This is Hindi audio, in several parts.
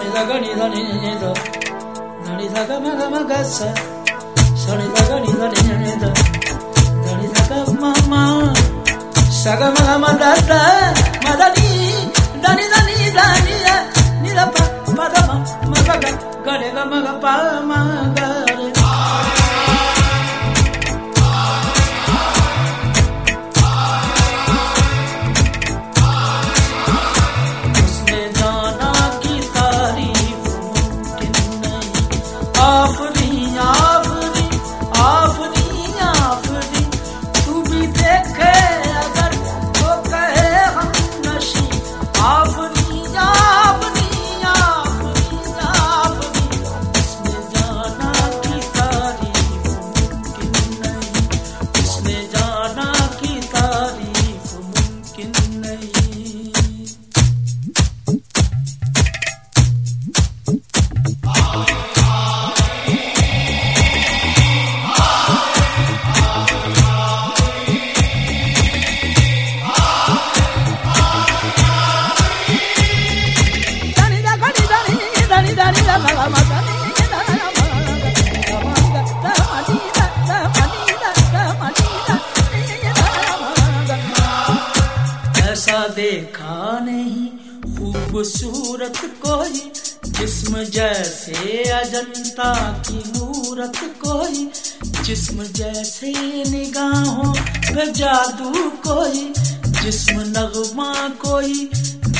ni da ni ni da da da ga ma ga ma ga sa sa da ga ni da ni ni da da da ga ma ma sa ga ma ga ma da ni da ni ni ni ni pa pa da ma ga ga ga ga pa ma देखा नहीं, खूबसूरत कोई, जिस्म जैसे अजंता की मूरत कोई, जिस्म जैसे निगाहों पे जादू कोई, जिस्म नगमा कोई,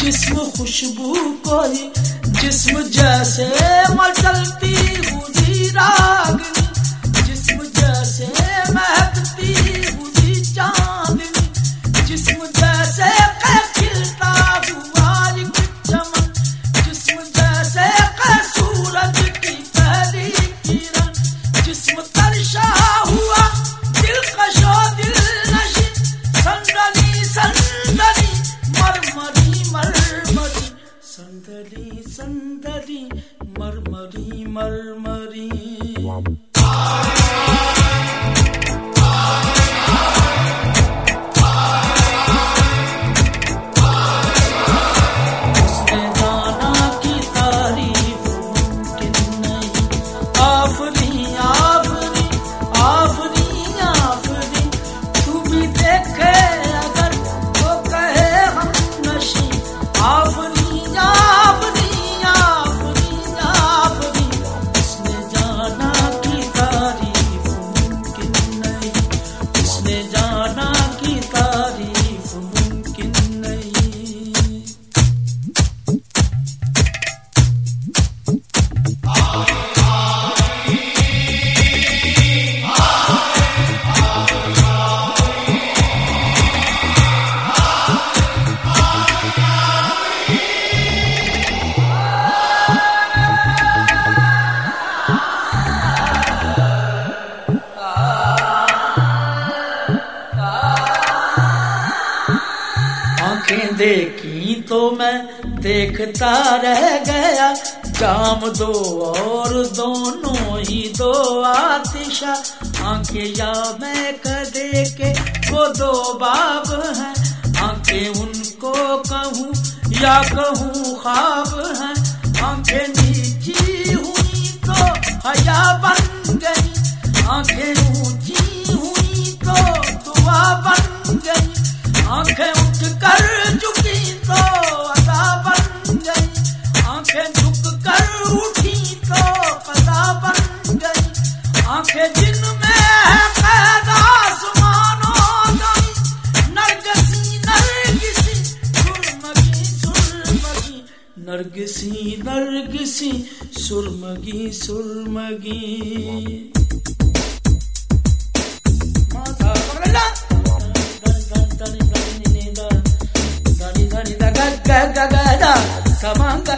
जिस्म खुशबू कोई, जिस्म जैसे मचलती हुई रागनी मरमरी मरमरी आँखें देखी तो मैं देखता रह गया। जाम दो और दोनों ही दो आतिशा। आँखें या मैं कदे के वो दो बाब हैं। आँखें उनको कहूँ या कहूँ खाब हैं। आँखें नीची हुई तो हया बन गई। आँखें नरगसी नरगिसी सुरमगी सुरमगी नरगिसी सुरमगी सुरमगी। माथा पकड़ना Samanga